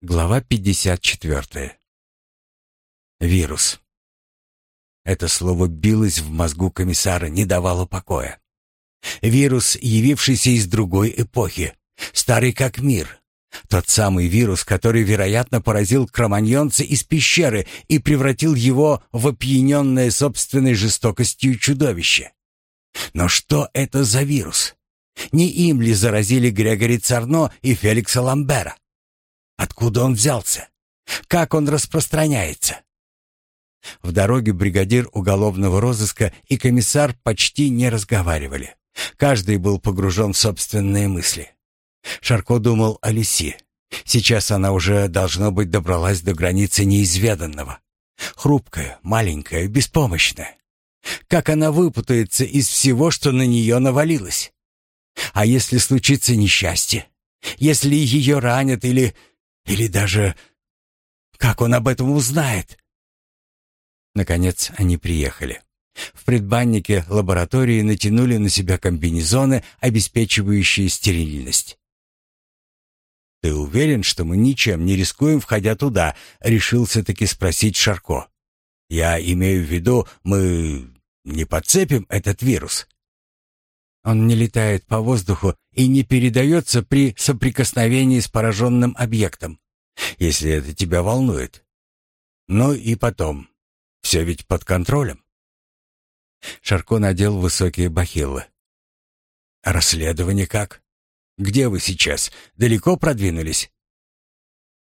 Глава 54. Вирус. Это слово билось в мозгу комиссара, не давало покоя. Вирус, явившийся из другой эпохи, старый как мир. Тот самый вирус, который, вероятно, поразил кроманьонца из пещеры и превратил его в опьяненное собственной жестокостью чудовище. Но что это за вирус? Не им ли заразили Грегори Царно и Феликса Ламбера? Откуда он взялся? Как он распространяется? В дороге бригадир уголовного розыска и комиссар почти не разговаривали. Каждый был погружен в собственные мысли. Шарко думал о Лиси. Сейчас она уже, должно быть, добралась до границы неизведанного. Хрупкая, маленькая, беспомощная. Как она выпутается из всего, что на нее навалилось? А если случится несчастье? Если ее ранят или или даже... Как он об этом узнает? Наконец они приехали. В предбаннике лаборатории натянули на себя комбинезоны, обеспечивающие стерильность. «Ты уверен, что мы ничем не рискуем, входя туда?» — решился-таки спросить Шарко. «Я имею в виду, мы не подцепим этот вирус?» Он не летает по воздуху и не передается при соприкосновении с пораженным объектом, если это тебя волнует. Ну и потом, все ведь под контролем. Шарко надел высокие бахилы. «Расследование как? Где вы сейчас? Далеко продвинулись?»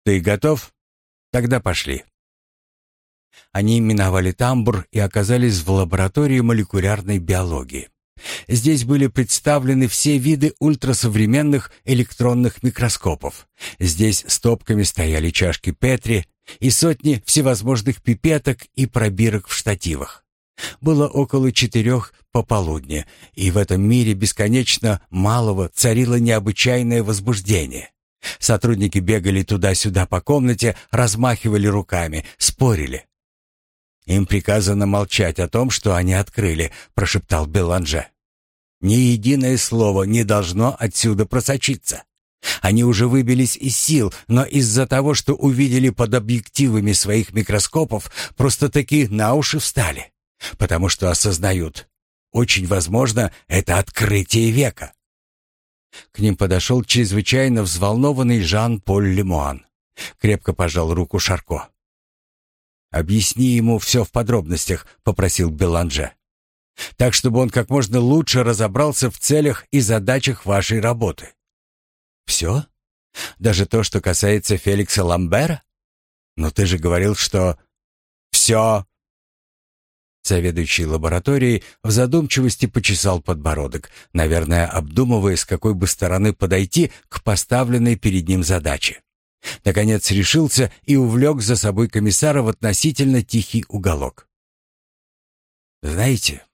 «Ты готов? Тогда пошли». Они миновали тамбур и оказались в лаборатории молекулярной биологии. Здесь были представлены все виды ультрасовременных электронных микроскопов. Здесь стопками стояли чашки Петри и сотни всевозможных пипеток и пробирок в штативах. Было около четырех пополудни, и в этом мире бесконечно малого царило необычайное возбуждение. Сотрудники бегали туда-сюда по комнате, размахивали руками, спорили. «Им приказано молчать о том, что они открыли», — прошептал Беланже. «Ни единое слово не должно отсюда просочиться. Они уже выбились из сил, но из-за того, что увидели под объективами своих микроскопов, просто-таки на уши встали, потому что осознают, очень возможно, это открытие века». К ним подошел чрезвычайно взволнованный Жан-Поль Лемуан. Крепко пожал руку Шарко. «Объясни ему все в подробностях», — попросил Беланже. «Так, чтобы он как можно лучше разобрался в целях и задачах вашей работы». «Все? Даже то, что касается Феликса Ламбера? Но ты же говорил, что...» «Все!» Заведующий лабораторией в задумчивости почесал подбородок, наверное, обдумывая, с какой бы стороны подойти к поставленной перед ним задаче. Наконец решился и увлек за собой комиссара в относительно тихий уголок. «Знаете,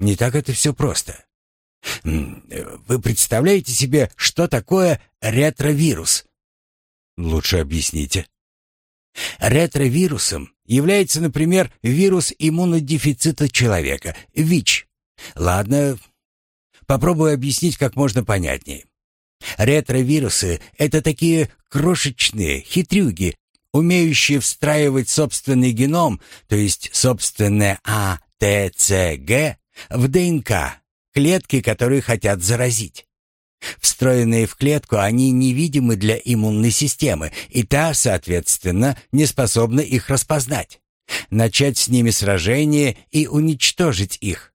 не так это все просто. Вы представляете себе, что такое ретровирус?» «Лучше объясните». Ретровирусом является, например, вирус иммунодефицита человека, ВИЧ. Ладно, попробую объяснить как можно понятнее. Ретровирусы — это такие крошечные хитрюги, умеющие встраивать собственный геном, то есть собственное А, Г, в ДНК, клетки, которые хотят заразить. Встроенные в клетку, они невидимы для иммунной системы, и та, соответственно, не способна их распознать. Начать с ними сражение и уничтожить их.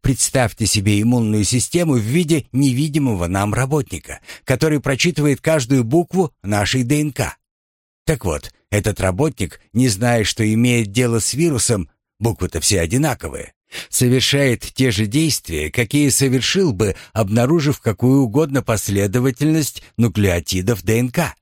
Представьте себе иммунную систему в виде невидимого нам работника, который прочитывает каждую букву нашей ДНК. Так вот, этот работник, не зная, что имеет дело с вирусом, буквы-то все одинаковые, совершает те же действия, какие совершил бы, обнаружив какую угодно последовательность нуклеотидов ДНК.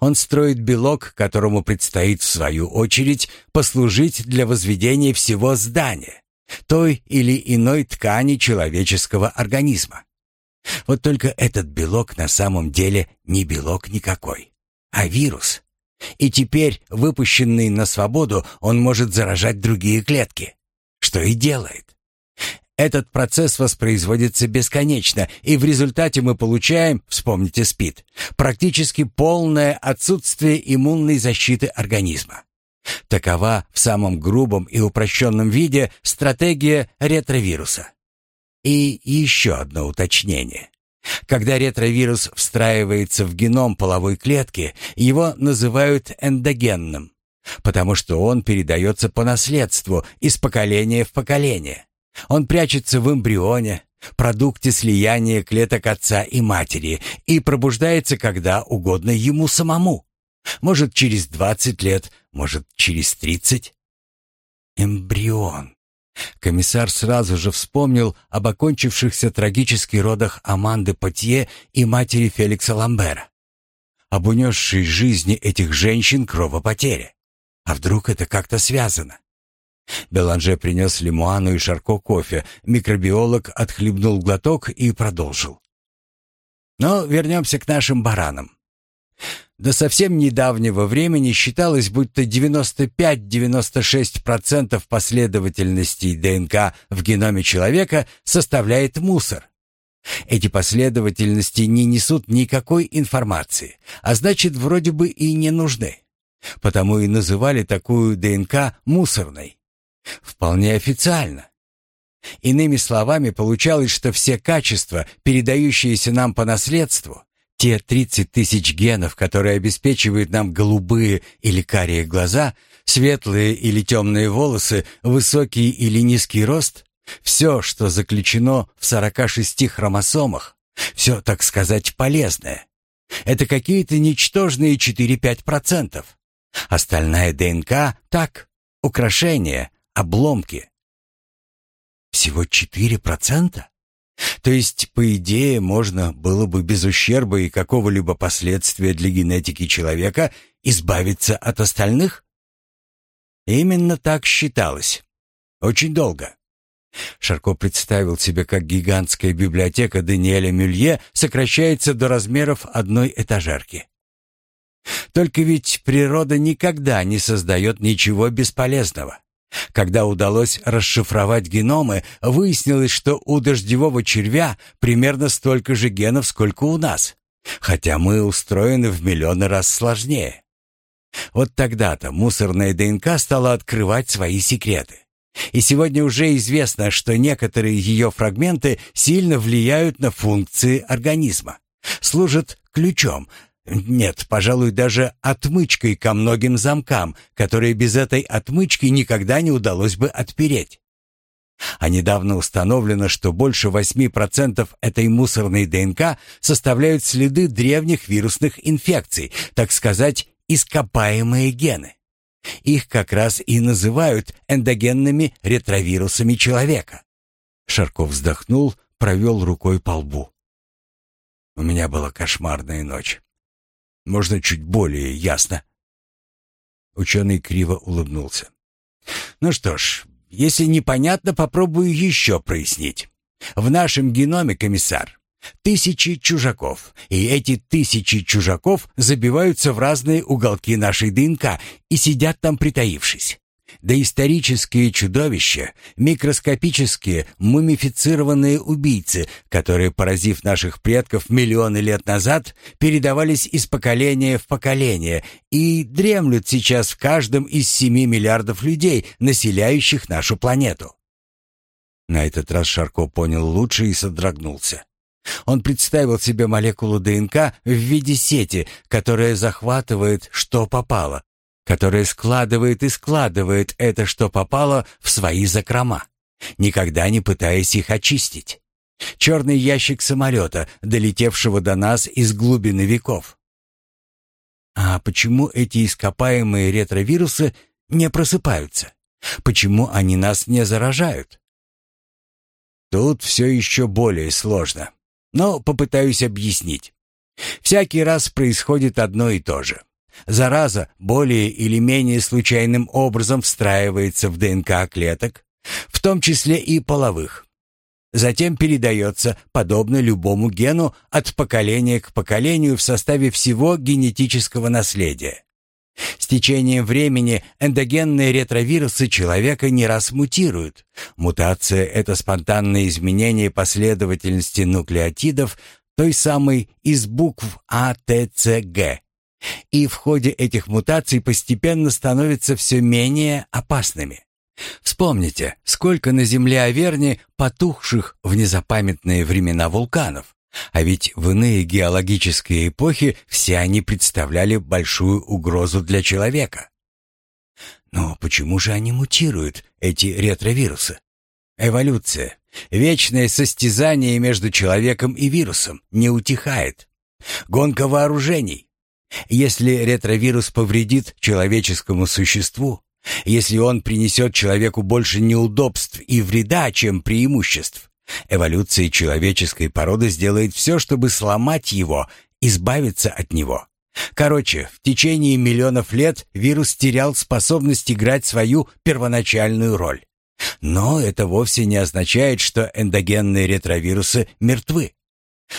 Он строит белок, которому предстоит, в свою очередь, послужить для возведения всего здания той или иной ткани человеческого организма. Вот только этот белок на самом деле не белок никакой, а вирус. И теперь, выпущенный на свободу, он может заражать другие клетки. Что и делает. Этот процесс воспроизводится бесконечно, и в результате мы получаем, вспомните СПИД, практически полное отсутствие иммунной защиты организма. Такова в самом грубом и упрощенном виде стратегия ретровируса. И еще одно уточнение. Когда ретровирус встраивается в геном половой клетки, его называют эндогенным, потому что он передается по наследству из поколения в поколение. Он прячется в эмбрионе, продукте слияния клеток отца и матери, и пробуждается когда угодно ему самому. Может, через 20 лет, может, через 30. Эмбрион. Комиссар сразу же вспомнил об окончившихся трагически родах Аманды Потье и матери Феликса Ламбера. Об унесшей жизни этих женщин кровопотере. А вдруг это как-то связано? Беланже принес лимуану и Шарко кофе. Микробиолог отхлебнул глоток и продолжил. Но вернемся к нашим баранам. До совсем недавнего времени считалось, будто 95-96% последовательностей ДНК в геноме человека составляет мусор. Эти последовательности не несут никакой информации, а значит, вроде бы и не нужны. Потому и называли такую ДНК мусорной. Вполне официально. Иными словами, получалось, что все качества, передающиеся нам по наследству, те 30 тысяч генов, которые обеспечивают нам голубые или карие глаза, светлые или темные волосы, высокий или низкий рост, все, что заключено в 46 хромосомах, все, так сказать, полезное. Это какие-то ничтожные 4-5%. Остальная ДНК — так, украшения, обломки. Всего 4%? То есть, по идее, можно было бы без ущерба и какого-либо последствия для генетики человека избавиться от остальных? Именно так считалось. Очень долго. Шарко представил себе, как гигантская библиотека Даниэля Мюлье сокращается до размеров одной этажерки. Только ведь природа никогда не создает ничего бесполезного. Когда удалось расшифровать геномы, выяснилось, что у дождевого червя примерно столько же генов, сколько у нас, хотя мы устроены в миллионы раз сложнее. Вот тогда-то мусорная ДНК стала открывать свои секреты. И сегодня уже известно, что некоторые ее фрагменты сильно влияют на функции организма, служат ключом, нет, пожалуй, даже отмычкой ко многим замкам, которые без этой отмычки никогда не удалось бы отпереть. А недавно установлено, что больше 8% этой мусорной ДНК составляют следы древних вирусных инфекций, так сказать, ископаемые гены. Их как раз и называют эндогенными ретровирусами человека. Шарков вздохнул, провел рукой по лбу. У меня была кошмарная ночь. Можно чуть более ясно?» Ученый криво улыбнулся. «Ну что ж, если непонятно, попробую еще прояснить. В нашем геноме, комиссар, тысячи чужаков, и эти тысячи чужаков забиваются в разные уголки нашей ДНК и сидят там притаившись. Доисторические чудовища, микроскопические мумифицированные убийцы, которые, поразив наших предков миллионы лет назад, передавались из поколения в поколение и дремлют сейчас в каждом из семи миллиардов людей, населяющих нашу планету. На этот раз Шарко понял лучше и содрогнулся. Он представил себе молекулу ДНК в виде сети, которая захватывает, что попало, которая складывает и складывает это, что попало, в свои закрома, никогда не пытаясь их очистить. Черный ящик самолета, долетевшего до нас из глубины веков. А почему эти ископаемые ретровирусы не просыпаются? Почему они нас не заражают? Тут все еще более сложно, но попытаюсь объяснить. Всякий раз происходит одно и то же. Зараза более или менее случайным образом встраивается в ДНК клеток, в том числе и половых. Затем передается, подобно любому гену, от поколения к поколению в составе всего генетического наследия. С течением времени эндогенные ретровирусы человека не раз мутируют. Мутация – это спонтанное изменение последовательности нуклеотидов той самой из букв А, Т, С, Г. И в ходе этих мутаций постепенно становятся все менее опасными. Вспомните, сколько на Земле Аверни потухших в незапамятные времена вулканов. А ведь в иные геологические эпохи все они представляли большую угрозу для человека. Но почему же они мутируют, эти ретровирусы? Эволюция, вечное состязание между человеком и вирусом, не утихает. Гонка вооружений. Если ретровирус повредит человеческому существу, если он принесет человеку больше неудобств и вреда, чем преимуществ, эволюция человеческой породы сделает все, чтобы сломать его, избавиться от него. Короче, в течение миллионов лет вирус терял способность играть свою первоначальную роль. Но это вовсе не означает, что эндогенные ретровирусы мертвы.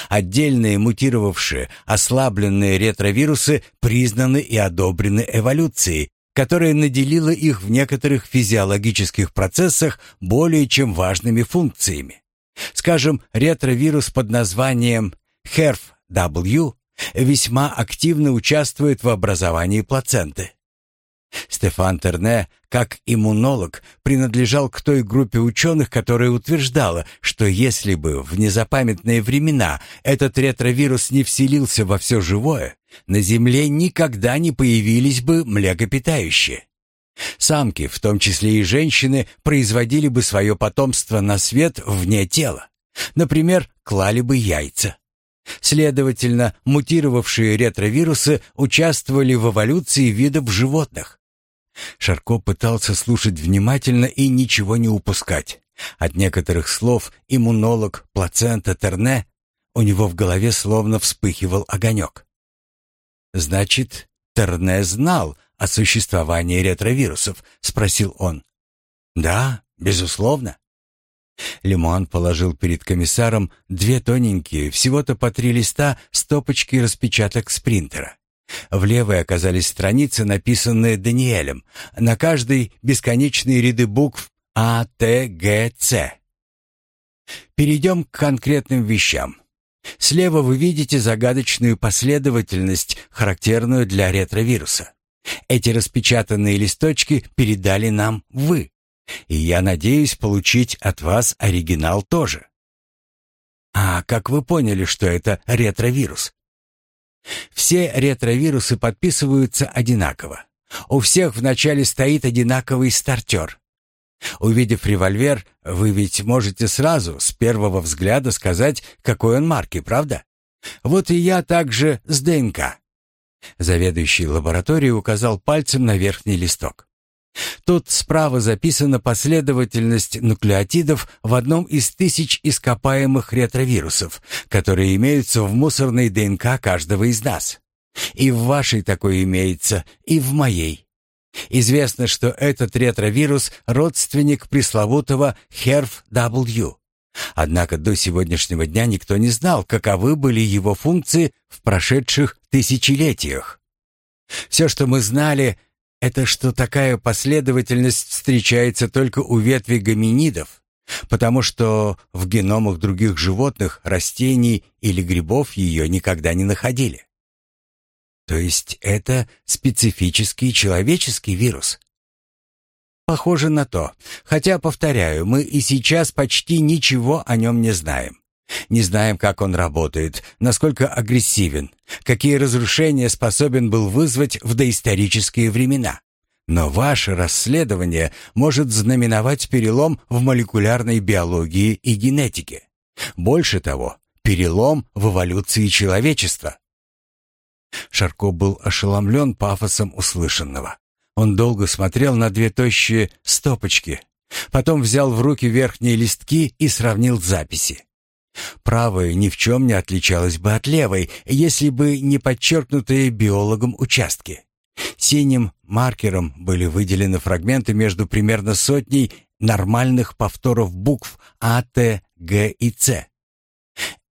Отдельные мутировавшие, ослабленные ретровирусы признаны и одобрены эволюцией, которая наделила их в некоторых физиологических процессах более чем важными функциями. Скажем, ретровирус под названием HERV-W весьма активно участвует в образовании плаценты. Стефан Терне, как иммунолог, принадлежал к той группе ученых, которая утверждала, что если бы в незапамятные времена этот ретровирус не вселился во все живое, на Земле никогда не появились бы млекопитающие. Самки, в том числе и женщины, производили бы свое потомство на свет вне тела. Например, клали бы яйца. Следовательно, мутировавшие ретровирусы участвовали в эволюции видов животных. Шарко пытался слушать внимательно и ничего не упускать. От некоторых слов иммунолог, плацента, терне у него в голове словно вспыхивал огонек. «Значит, Терне знал о существовании ретровирусов?» — спросил он. «Да, безусловно». Лимон положил перед комиссаром две тоненькие, всего-то по три листа, стопочки распечаток с принтера. В левой оказались страницы, написанные Даниэлем. На каждой бесконечные ряды букв А, Т, Г, Ц. Перейдем к конкретным вещам. Слева вы видите загадочную последовательность, характерную для ретровируса. Эти распечатанные листочки передали нам вы. И я надеюсь получить от вас оригинал тоже. А как вы поняли, что это ретровирус? Все ретровирусы подписываются одинаково. У всех вначале стоит одинаковый стартер. Увидев револьвер, вы ведь можете сразу, с первого взгляда, сказать, какой он марки, правда? Вот и я также с ДНК. Заведующий лабораторией указал пальцем на верхний листок. Тут справа записана последовательность нуклеотидов в одном из тысяч ископаемых ретровирусов, которые имеются в мусорной ДНК каждого из нас. И в вашей такой имеется, и в моей. Известно, что этот ретровирус – родственник пресловутого HERV-W. Однако до сегодняшнего дня никто не знал, каковы были его функции в прошедших тысячелетиях. Все, что мы знали – это что такая последовательность встречается только у ветви гоминидов, потому что в геномах других животных, растений или грибов ее никогда не находили. То есть это специфический человеческий вирус? Похоже на то. Хотя, повторяю, мы и сейчас почти ничего о нем не знаем. Не знаем, как он работает, насколько агрессивен, какие разрушения способен был вызвать в доисторические времена. Но ваше расследование может знаменовать перелом в молекулярной биологии и генетике. Больше того, перелом в эволюции человечества. Шарко был ошеломлен пафосом услышанного. Он долго смотрел на две тощие стопочки, потом взял в руки верхние листки и сравнил записи. Правая ни в чем не отличалась бы от левой, если бы не подчеркнутые биологом участки. Синим маркером были выделены фрагменты между примерно сотней нормальных повторов букв А, Т, Г и Ц.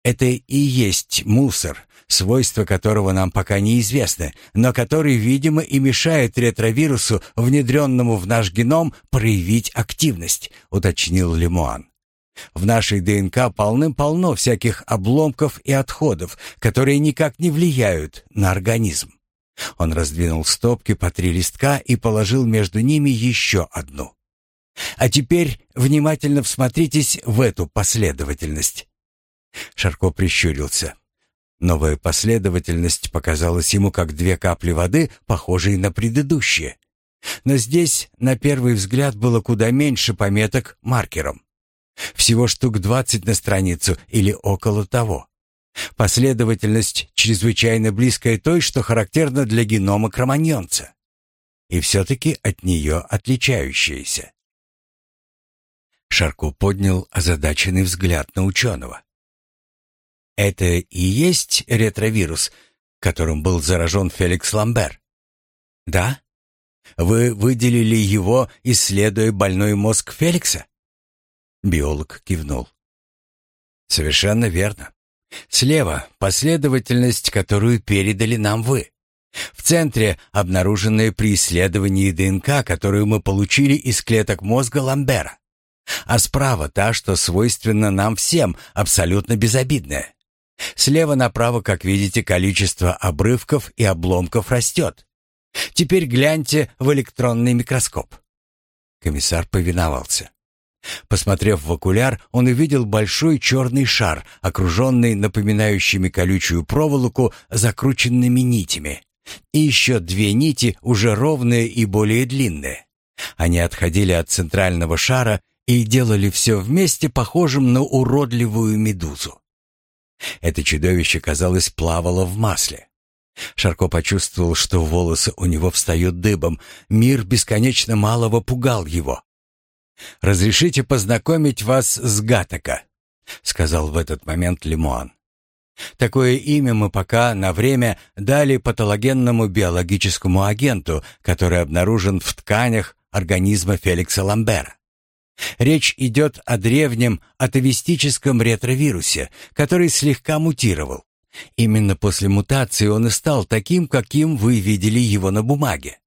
Это и есть мусор, свойства которого нам пока неизвестны, но который, видимо, и мешает ретровирусу, внедренному в наш геном, проявить активность», — уточнил Лемуан. В нашей ДНК полным-полно всяких обломков и отходов, которые никак не влияют на организм. Он раздвинул стопки по три листка и положил между ними еще одну. А теперь внимательно всмотритесь в эту последовательность. Шарко прищурился. Новая последовательность показалась ему как две капли воды, похожие на предыдущие. Но здесь, на первый взгляд, было куда меньше пометок маркером. Всего штук двадцать на страницу или около того. Последовательность чрезвычайно близкая той, что характерна для генома кроманьонца. И все-таки от нее отличающаяся. Шарко поднял озадаченный взгляд на ученого. «Это и есть ретровирус, которым был заражен Феликс Ламбер?» «Да? Вы выделили его, исследуя больной мозг Феликса?» Биолог кивнул. «Совершенно верно. Слева последовательность, которую передали нам вы. В центре обнаруженная при исследовании ДНК, которую мы получили из клеток мозга Ламбера. А справа та, что свойственна нам всем, абсолютно безобидная. Слева направо, как видите, количество обрывков и обломков растет. Теперь гляньте в электронный микроскоп. Комиссар повиновался. Посмотрев в окуляр, он увидел большой черный шар, окруженный напоминающими колючую проволоку закрученными нитями. И еще две нити, уже ровные и более длинные. Они отходили от центрального шара и делали все вместе похожим на уродливую медузу. Это чудовище, казалось, плавало в масле. Шарко почувствовал, что волосы у него встают дыбом. Мир бесконечно малого пугал его. «Разрешите познакомить вас с Гатака», — сказал в этот момент Лимуан. Такое имя мы пока на время дали патологенному биологическому агенту, который обнаружен в тканях организма Феликса Ламбера. Речь идет о древнем атовистическом ретровирусе, который слегка мутировал. Именно после мутации он и стал таким, каким вы видели его на бумаге.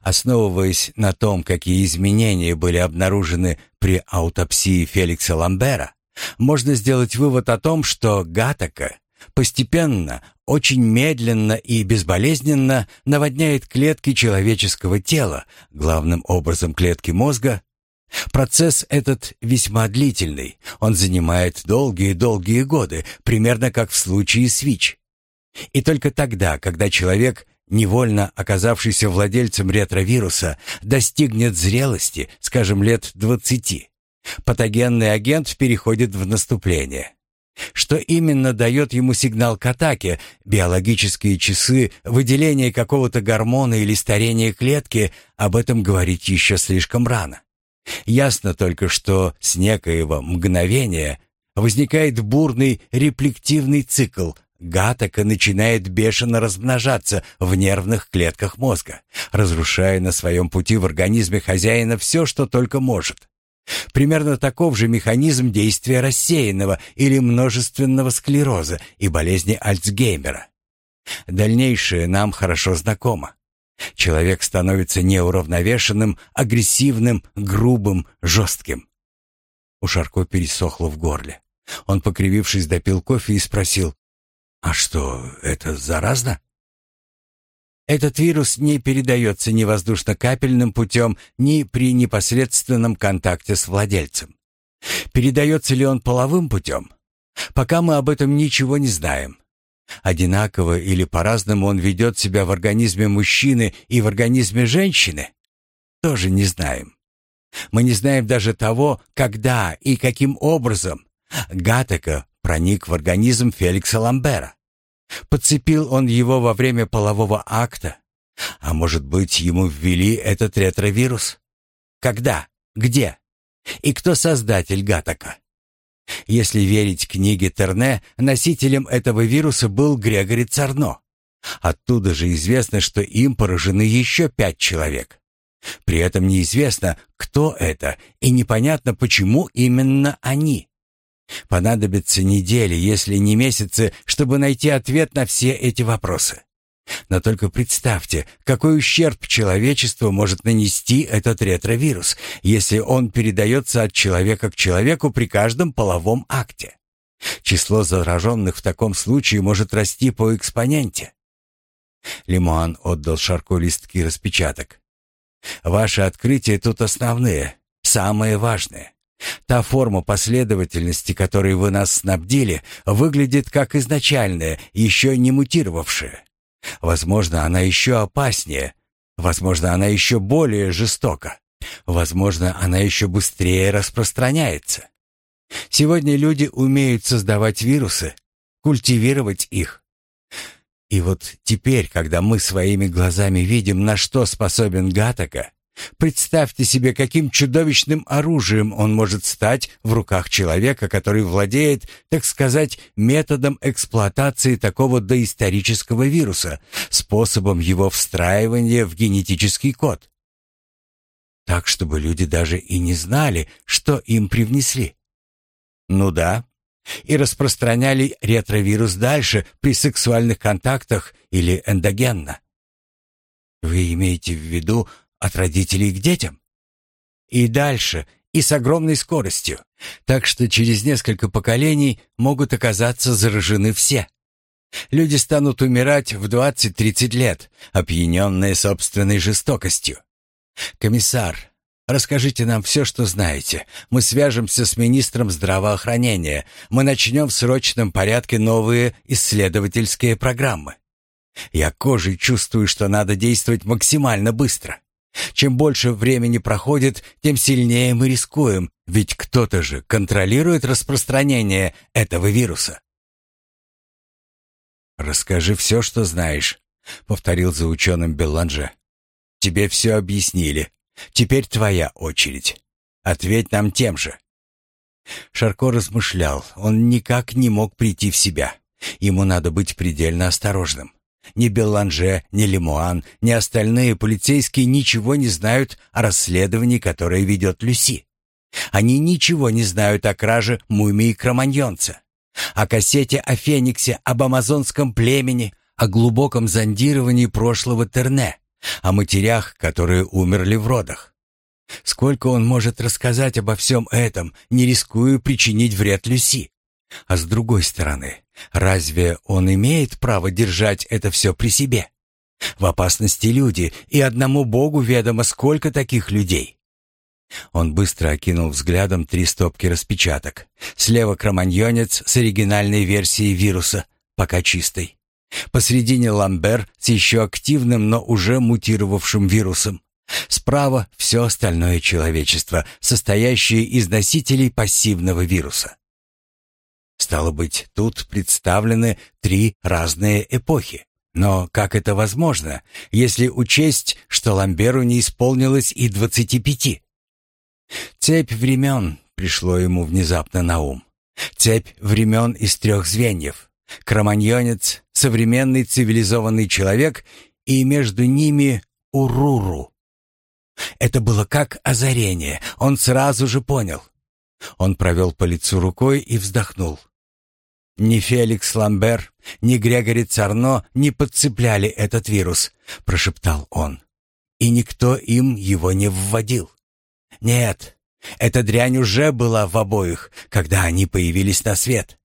Основываясь на том, какие изменения были обнаружены при аутопсии Феликса Ламбера, можно сделать вывод о том, что Гатака постепенно, очень медленно и безболезненно наводняет клетки человеческого тела, главным образом клетки мозга. Процесс этот весьма длительный, он занимает долгие-долгие годы, примерно как в случае с ВИЧ. И только тогда, когда человек невольно оказавшийся владельцем ретровируса, достигнет зрелости, скажем, лет 20, патогенный агент переходит в наступление. Что именно дает ему сигнал к атаке, биологические часы, выделение какого-то гормона или старение клетки, об этом говорить еще слишком рано. Ясно только, что с некоего мгновения возникает бурный реплективный цикл, Гатака начинает бешено размножаться в нервных клетках мозга, разрушая на своем пути в организме хозяина все, что только может. Примерно таков же механизм действия рассеянного или множественного склероза и болезни Альцгеймера. Дальнейшее нам хорошо знакомо. Человек становится неуравновешенным, агрессивным, грубым, жестким. У Шарко пересохло в горле. Он, покривившись, допил кофе и спросил, а что, это заразно? Этот вирус не передается ни воздушно-капельным путем, ни при непосредственном контакте с владельцем. Передается ли он половым путем? Пока мы об этом ничего не знаем. Одинаково или по-разному он ведет себя в организме мужчины и в организме женщины? Тоже не знаем. Мы не знаем даже того, когда и каким образом Гатека проник в организм Феликса Ламбера. Подцепил он его во время полового акта? А может быть, ему ввели этот ретровирус? Когда? Где? И кто создатель Гатака? Если верить книге Терне, носителем этого вируса был Грегори Царно. Оттуда же известно, что им поражены еще пять человек. При этом неизвестно, кто это, и непонятно, почему именно они. Понадобятся недели, если не месяцы, чтобы найти ответ на все эти вопросы. Но только представьте, какой ущерб человечеству может нанести этот ретровирус, если он передается от человека к человеку при каждом половом акте. Число зараженных в таком случае может расти по экспоненте. Лимуан отдал Шарко листки распечаток. «Ваши открытия тут основные, самые важные. Та форма последовательности, которой вы нас снабдили, выглядит как изначальная, еще не мутировавшая. Возможно, она еще опаснее. Возможно, она еще более жестока. Возможно, она еще быстрее распространяется. Сегодня люди умеют создавать вирусы, культивировать их. И вот теперь, когда мы своими глазами видим, на что способен Гатака, Представьте себе, каким чудовищным оружием он может стать в руках человека, который владеет, так сказать, методом эксплуатации такого доисторического вируса, способом его встраивания в генетический код. Так, чтобы люди даже и не знали, что им привнесли. Ну да, и распространяли ретровирус дальше при сексуальных контактах или эндогенно. Вы имеете в виду от родителей к детям. И дальше, и с огромной скоростью. Так что через несколько поколений могут оказаться заражены все. Люди станут умирать в 20-30 лет, опьяненные собственной жестокостью. Комиссар, расскажите нам все, что знаете. Мы свяжемся с министром здравоохранения. Мы начнем в срочном порядке новые исследовательские программы. Я кожей чувствую, что надо действовать максимально быстро. Чем больше времени проходит, тем сильнее мы рискуем, ведь кто-то же контролирует распространение этого вируса. «Расскажи все, что знаешь», — повторил за ученым Белланже. «Тебе все объяснили. Теперь твоя очередь. Ответь нам тем же». Шарко размышлял. Он никак не мог прийти в себя. Ему надо быть предельно осторожным. Ни Белланже, ни Лемуан, ни остальные полицейские ничего не знают о расследовании, которое ведет Люси. Они ничего не знают о краже мумии Кроманьонца, о кассете о Фениксе, об амазонском племени, о глубоком зондировании прошлого Терне, о матерях, которые умерли в родах. Сколько он может рассказать обо всем этом, не рискуя причинить вред Люси? А с другой стороны, разве он имеет право держать это все при себе? В опасности люди, и одному Богу ведомо, сколько таких людей. Он быстро окинул взглядом три стопки распечаток. Слева кроманьонец с оригинальной версией вируса, пока чистой. Посредине Ламбер с еще активным, но уже мутировавшим вирусом. Справа все остальное человечество, состоящее из носителей пассивного вируса. Стало быть, тут представлены три разные эпохи. Но как это возможно, если учесть, что Ламберу не исполнилось и двадцати пяти? Цепь времен пришло ему внезапно на ум. Цепь времен из трех звеньев. Кроманьонец, современный цивилизованный человек и между ними Уруру. Это было как озарение, он сразу же понял. Он провел по лицу рукой и вздохнул. Ни Феликс Ламбер, ни Грегори Царно не подцепляли этот вирус, прошептал он. И никто им его не вводил. Нет, эта дрянь уже была в обоих, когда они появились на свет.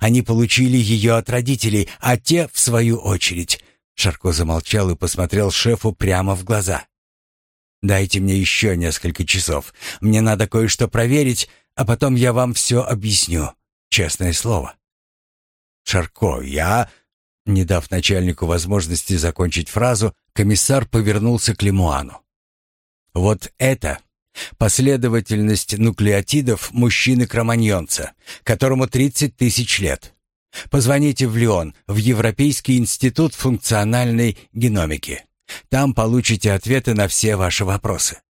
Они получили ее от родителей, а те, в свою очередь... Шарко замолчал и посмотрел шефу прямо в глаза. «Дайте мне еще несколько часов. Мне надо кое-что проверить, а потом я вам все объясню. Честное слово». Шарко, я...» Не дав начальнику возможности закончить фразу, комиссар повернулся к Лемуану. «Вот это последовательность нуклеотидов мужчины-кроманьонца, которому 30 тысяч лет. Позвоните в Лион, в Европейский институт функциональной геномики. Там получите ответы на все ваши вопросы».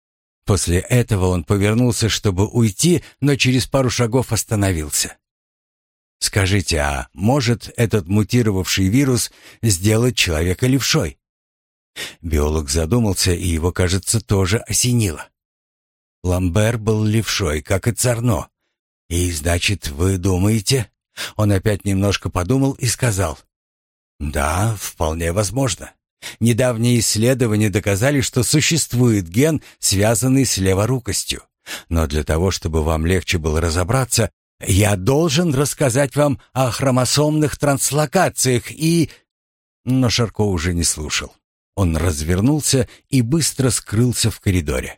После этого он повернулся, чтобы уйти, но через пару шагов остановился. Скажите, а может этот мутировавший вирус сделать человека левшой? Биолог задумался, и его, кажется, тоже осенило. Ламбер был левшой, как и Царно. «И значит, вы думаете?» Он опять немножко подумал и сказал. «Да, вполне возможно. Недавние исследования доказали, что существует ген, связанный с леворукостью. Но для того, чтобы вам легче было разобраться, я должен рассказать вам о хромосомных транслокациях и...» Но Шарко уже не слушал. Он развернулся и быстро скрылся в коридоре.